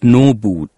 snow boot